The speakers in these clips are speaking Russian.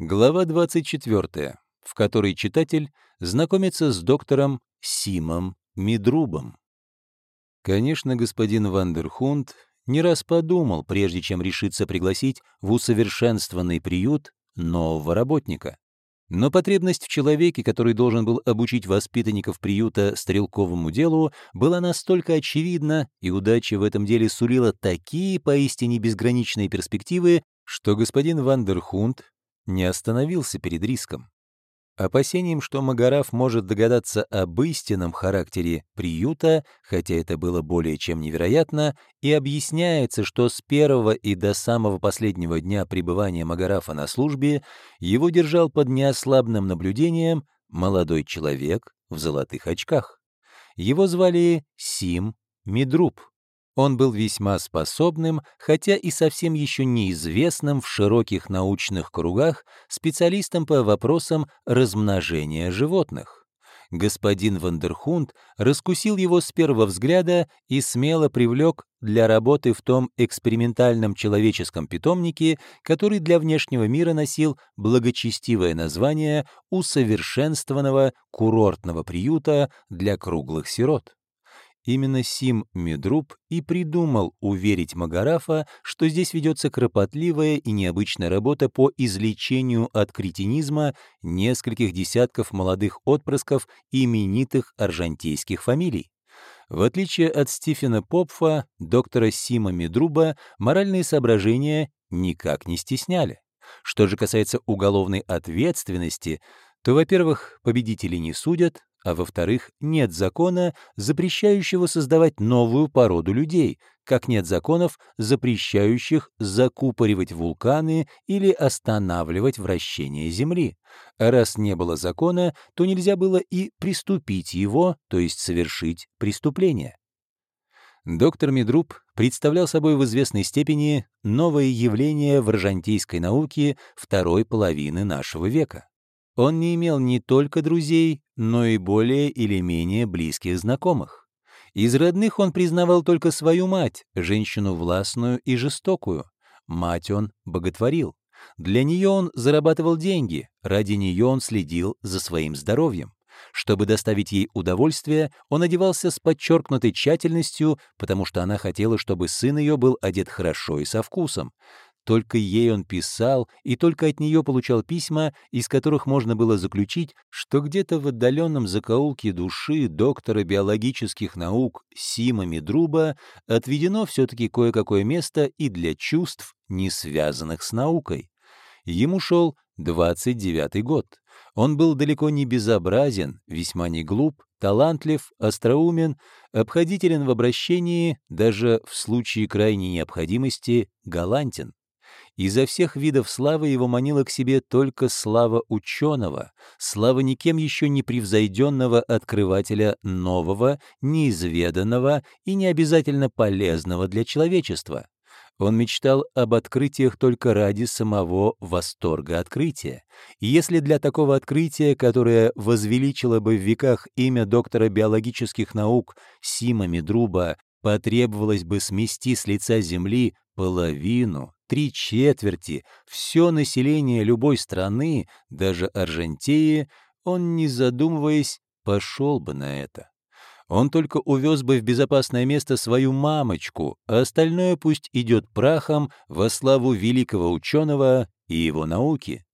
Глава 24, в которой читатель знакомится с доктором Симом Мидрубом. Конечно, господин Вандерхунд не раз подумал, прежде чем решиться пригласить в усовершенствованный приют нового работника. Но потребность в человеке, который должен был обучить воспитанников приюта стрелковому делу, была настолько очевидна, и удача в этом деле сулила такие поистине безграничные перспективы, что господин Вандерхунд не остановился перед риском. Опасением, что Магараф может догадаться об истинном характере приюта, хотя это было более чем невероятно, и объясняется, что с первого и до самого последнего дня пребывания Магарафа на службе его держал под неослабным наблюдением молодой человек в золотых очках. Его звали Сим Мидруб. Он был весьма способным, хотя и совсем еще неизвестным в широких научных кругах, специалистом по вопросам размножения животных. Господин Вандерхунд раскусил его с первого взгляда и смело привлек для работы в том экспериментальном человеческом питомнике, который для внешнего мира носил благочестивое название усовершенствованного курортного приюта для круглых сирот. Именно Сим Медруб и придумал уверить Магарафа, что здесь ведется кропотливая и необычная работа по излечению от кретинизма нескольких десятков молодых отпрысков именитых аржантейских фамилий. В отличие от Стивена Попфа, доктора Сима Медруба моральные соображения никак не стесняли. Что же касается уголовной ответственности, то, во-первых, победители не судят, а во-вторых, нет закона, запрещающего создавать новую породу людей, как нет законов, запрещающих закупоривать вулканы или останавливать вращение Земли. А раз не было закона, то нельзя было и приступить его, то есть совершить преступление. Доктор Медруб представлял собой в известной степени новое явление в рожантийской науке второй половины нашего века. Он не имел не только друзей, но и более или менее близких знакомых. Из родных он признавал только свою мать, женщину властную и жестокую. Мать он боготворил. Для нее он зарабатывал деньги, ради нее он следил за своим здоровьем. Чтобы доставить ей удовольствие, он одевался с подчеркнутой тщательностью, потому что она хотела, чтобы сын ее был одет хорошо и со вкусом. Только ей он писал, и только от нее получал письма, из которых можно было заключить, что где-то в отдаленном закоулке души доктора биологических наук Сима Медруба отведено все-таки кое-какое место и для чувств, не связанных с наукой. Ему шел 29-й год. Он был далеко не безобразен, весьма не глуп, талантлив, остроумен, обходителен в обращении, даже в случае крайней необходимости галантен. Изо всех видов славы его манила к себе только слава ученого, слава никем еще не превзойденного открывателя нового, неизведанного и не обязательно полезного для человечества. Он мечтал об открытиях только ради самого восторга открытия. И если для такого открытия, которое возвеличило бы в веках имя доктора биологических наук Сима Медруба, потребовалось бы смести с лица Земли половину, три четверти, все население любой страны, даже Аржентеи, он, не задумываясь, пошел бы на это. Он только увез бы в безопасное место свою мамочку, а остальное пусть идет прахом во славу великого ученого и его науки.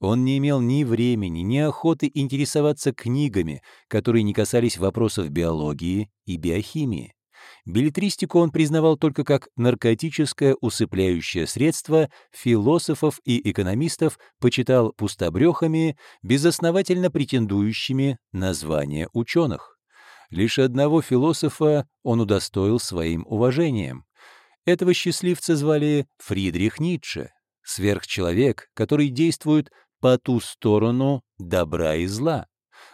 Он не имел ни времени, ни охоты интересоваться книгами, которые не касались вопросов биологии и биохимии. Билетристику он признавал только как наркотическое усыпляющее средство, философов и экономистов почитал пустобрехами, безосновательно претендующими на звание ученых. Лишь одного философа он удостоил своим уважением. Этого счастливца звали Фридрих Ницше, сверхчеловек, который действует по ту сторону добра и зла.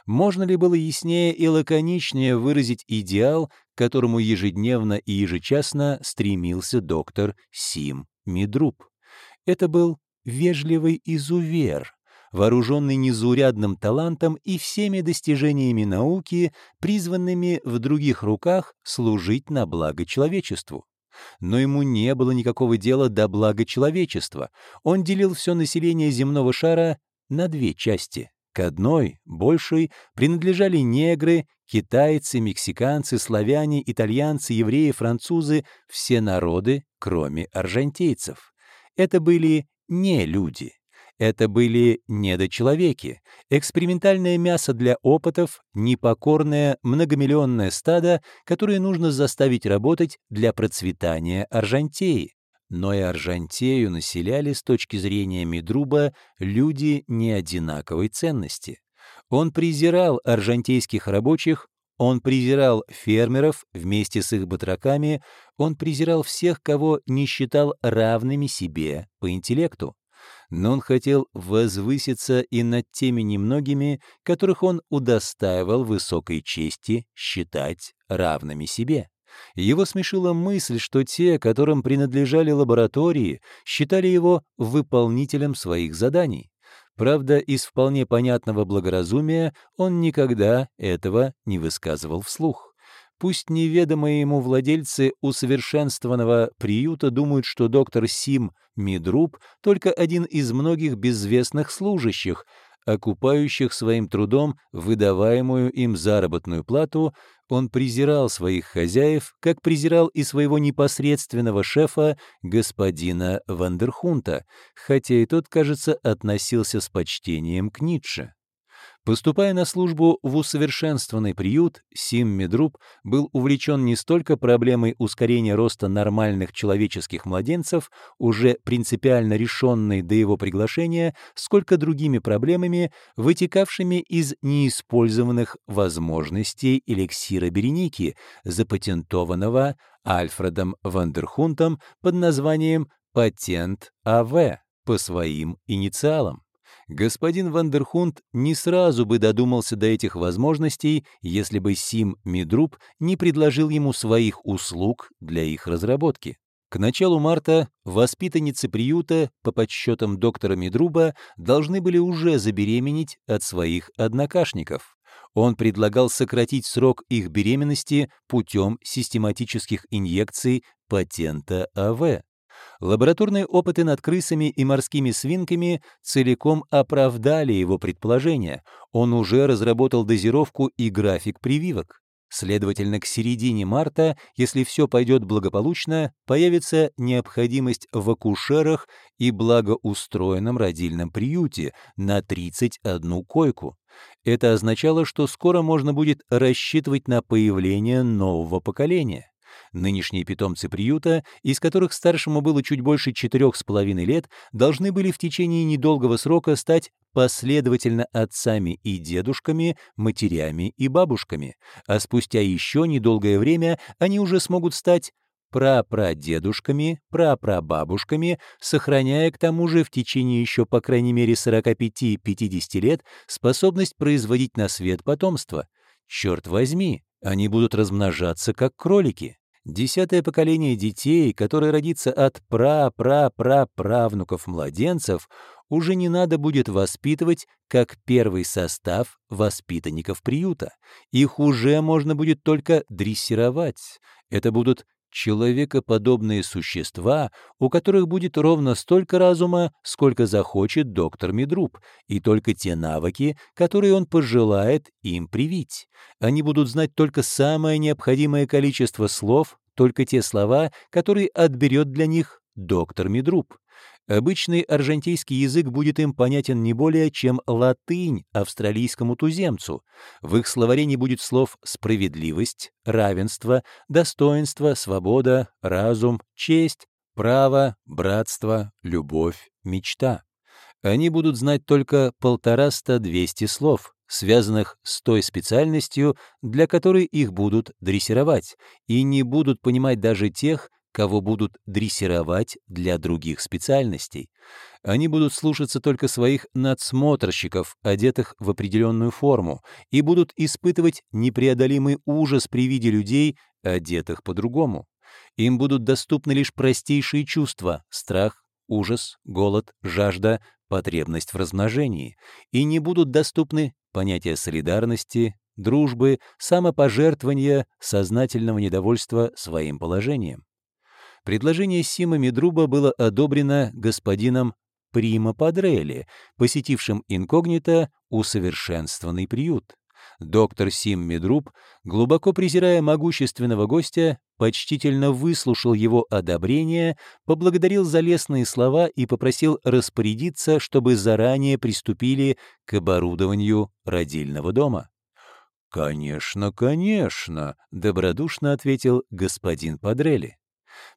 Можно ли было яснее и лаконичнее выразить идеал, к которому ежедневно и ежечасно стремился доктор Сим Мидруб? Это был вежливый изувер, вооруженный незаурядным талантом и всеми достижениями науки, призванными в других руках служить на благо человечеству. Но ему не было никакого дела до блага человечества. Он делил все население земного шара на две части. К одной, большей, принадлежали негры, китайцы, мексиканцы, славяне, итальянцы, евреи, французы, все народы, кроме аржантейцев. Это были не люди. Это были недочеловеки, экспериментальное мясо для опытов, непокорное многомиллионное стадо, которое нужно заставить работать для процветания Аржантеи. Но и Аржантею населяли с точки зрения Медруба люди неодинаковой ценности. Он презирал аржантейских рабочих, он презирал фермеров вместе с их батраками, он презирал всех, кого не считал равными себе по интеллекту но он хотел возвыситься и над теми немногими, которых он удостаивал высокой чести считать равными себе. Его смешила мысль, что те, которым принадлежали лаборатории, считали его выполнителем своих заданий. Правда, из вполне понятного благоразумия он никогда этого не высказывал вслух. Пусть неведомые ему владельцы усовершенствованного приюта думают, что доктор Сим Мидруб только один из многих безвестных служащих, окупающих своим трудом выдаваемую им заработную плату, он презирал своих хозяев, как презирал и своего непосредственного шефа, господина Вандерхунта, хотя и тот, кажется, относился с почтением к Ницше. Поступая на службу в усовершенствованный приют, Сим Медруб был увлечен не столько проблемой ускорения роста нормальных человеческих младенцев, уже принципиально решенной до его приглашения, сколько другими проблемами, вытекавшими из неиспользованных возможностей эликсира Береники, запатентованного Альфредом Вандерхунтом под названием «Патент АВ» по своим инициалам господин Вандерхунд не сразу бы додумался до этих возможностей, если бы Сим Мидруб не предложил ему своих услуг для их разработки. К началу марта воспитанницы приюта, по подсчетам доктора Мидруба, должны были уже забеременеть от своих однокашников. Он предлагал сократить срок их беременности путем систематических инъекций патента АВ. Лабораторные опыты над крысами и морскими свинками целиком оправдали его предположение. Он уже разработал дозировку и график прививок. Следовательно, к середине марта, если все пойдет благополучно, появится необходимость в акушерах и благоустроенном родильном приюте на 31 койку. Это означало, что скоро можно будет рассчитывать на появление нового поколения. Нынешние питомцы приюта, из которых старшему было чуть больше четырех с половиной лет, должны были в течение недолгого срока стать последовательно отцами и дедушками, матерями и бабушками, а спустя еще недолгое время они уже смогут стать прапрадедушками, прапрабабушками, сохраняя к тому же в течение еще по крайней мере 45-50 лет способность производить на свет потомство. Черт возьми, они будут размножаться как кролики. Десятое поколение детей, которое родится от пра-пра-пра-правнуков младенцев, уже не надо будет воспитывать как первый состав воспитанников приюта. Их уже можно будет только дрессировать. Это будут человекоподобные существа, у которых будет ровно столько разума, сколько захочет доктор Медруб, и только те навыки, которые он пожелает им привить. Они будут знать только самое необходимое количество слов, только те слова, которые отберет для них доктор Медруб. Обычный аржантейский язык будет им понятен не более, чем латынь австралийскому туземцу. В их словаре не будет слов «справедливость», «равенство», «достоинство», «свобода», «разум», «честь», «право», «братство», «любовь», «мечта». Они будут знать только полтораста-двести слов, связанных с той специальностью, для которой их будут дрессировать, и не будут понимать даже тех, кого будут дрессировать для других специальностей. Они будут слушаться только своих надсмотрщиков, одетых в определенную форму, и будут испытывать непреодолимый ужас при виде людей, одетых по-другому. Им будут доступны лишь простейшие чувства — страх, ужас, голод, жажда, потребность в размножении, и не будут доступны понятия солидарности, дружбы, самопожертвования, сознательного недовольства своим положением. Предложение Сима Медруба было одобрено господином Прима Падрелли, посетившим инкогнито усовершенствованный приют. Доктор Сим Медруб, глубоко презирая могущественного гостя, почтительно выслушал его одобрение, поблагодарил за лестные слова и попросил распорядиться, чтобы заранее приступили к оборудованию родильного дома. «Конечно, конечно», — добродушно ответил господин Падрелли.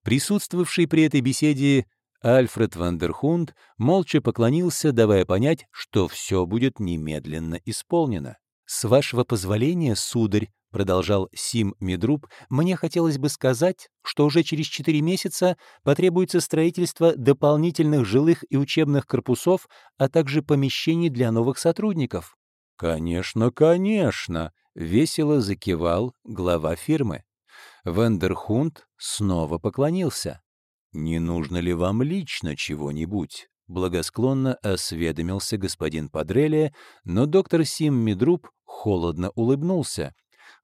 Присутствовавший при этой беседе Альфред Вандерхунд молча поклонился, давая понять, что все будет немедленно исполнено. «С вашего позволения, сударь», — продолжал Сим Медруб, «мне хотелось бы сказать, что уже через четыре месяца потребуется строительство дополнительных жилых и учебных корпусов, а также помещений для новых сотрудников». «Конечно, конечно», — весело закивал глава фирмы. Вандерхунд снова поклонился. «Не нужно ли вам лично чего-нибудь?» Благосклонно осведомился господин Падрелия, но доктор Сим Медруб холодно улыбнулся.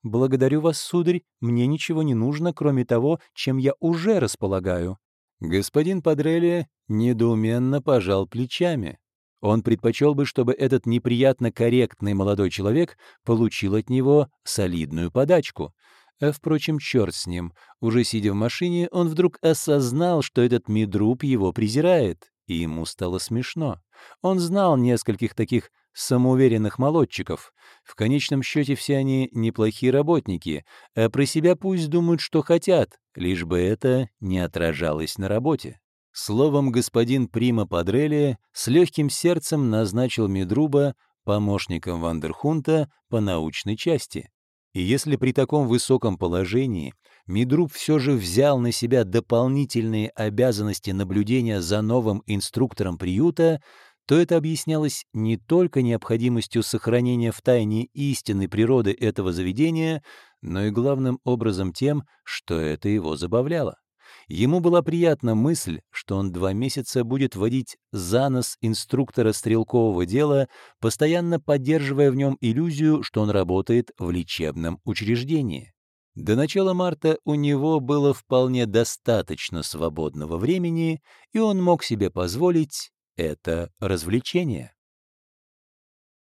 «Благодарю вас, сударь, мне ничего не нужно, кроме того, чем я уже располагаю». Господин Падрелия недоуменно пожал плечами. Он предпочел бы, чтобы этот неприятно корректный молодой человек получил от него солидную подачку. А, впрочем, черт с ним. Уже сидя в машине, он вдруг осознал, что этот Мидруб его презирает, и ему стало смешно. Он знал нескольких таких самоуверенных молодчиков. В конечном счете все они неплохие работники, а про себя пусть думают, что хотят, лишь бы это не отражалось на работе. Словом, господин Прима Падрелли с легким сердцем назначил Медруба помощником Вандерхунта по научной части. И если при таком высоком положении Мидруб все же взял на себя дополнительные обязанности наблюдения за новым инструктором приюта, то это объяснялось не только необходимостью сохранения в тайне истинной природы этого заведения, но и главным образом тем, что это его забавляло. Ему была приятна мысль, что он два месяца будет водить за нос инструктора стрелкового дела, постоянно поддерживая в нем иллюзию, что он работает в лечебном учреждении. До начала марта у него было вполне достаточно свободного времени, и он мог себе позволить это развлечение.